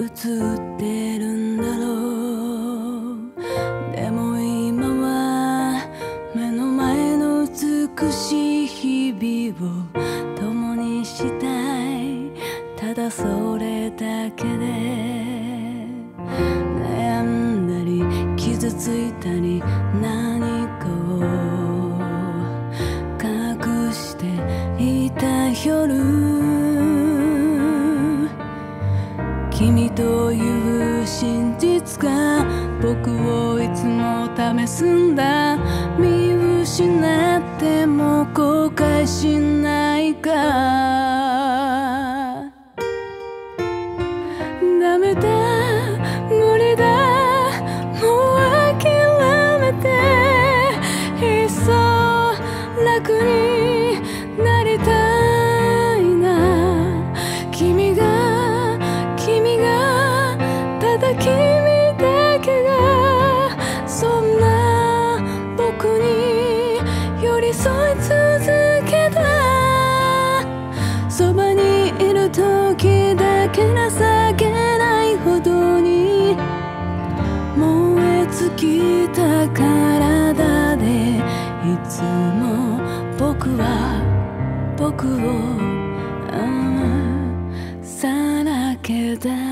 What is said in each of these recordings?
映ってる。んだろうでも今は目の前の美しい日々を共にしたいただそれだけで悩んだり傷ついたり何かを隠していた夜僕をいつも試すんだ。見失っても後悔しないか。ダメだ。無理だ。もう諦めて。いっそ楽になりたいな。君が君がただ情けないほどに燃え尽きた体でいつも僕は僕をああさらけ出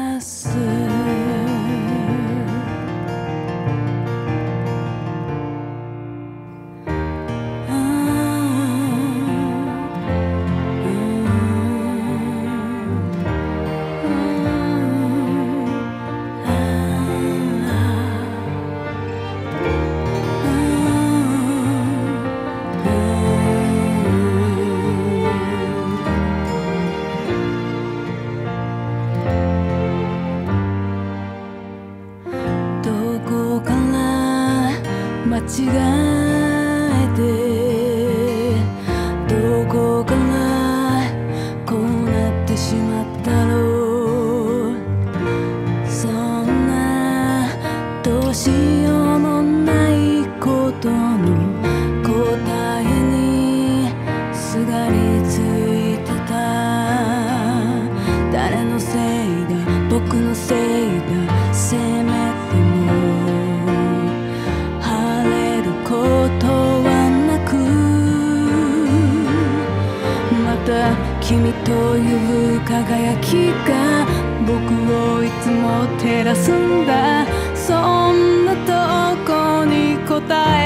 輝きが僕をいつも照らすんだ。そんなとこに答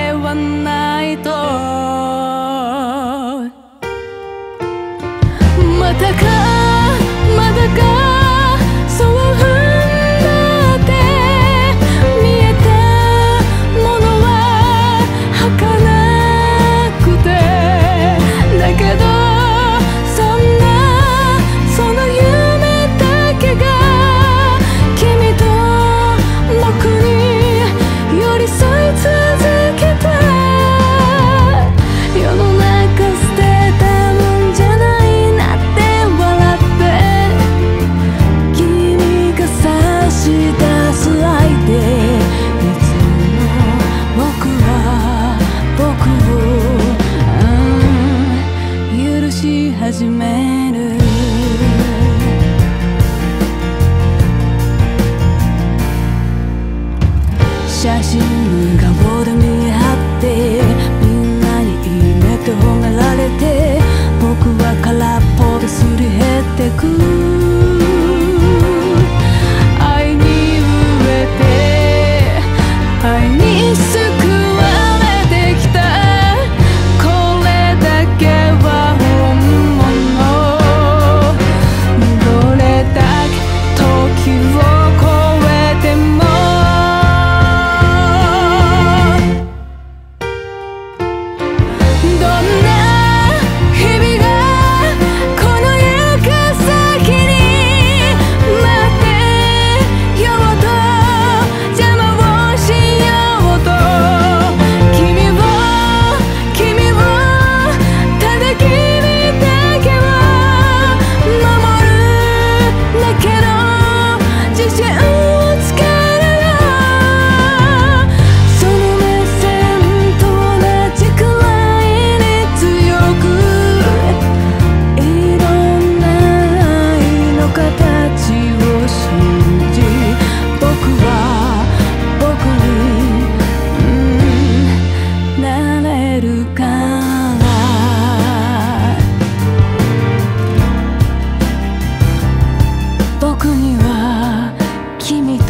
えはないと。また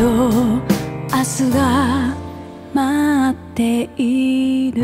明日が待っている」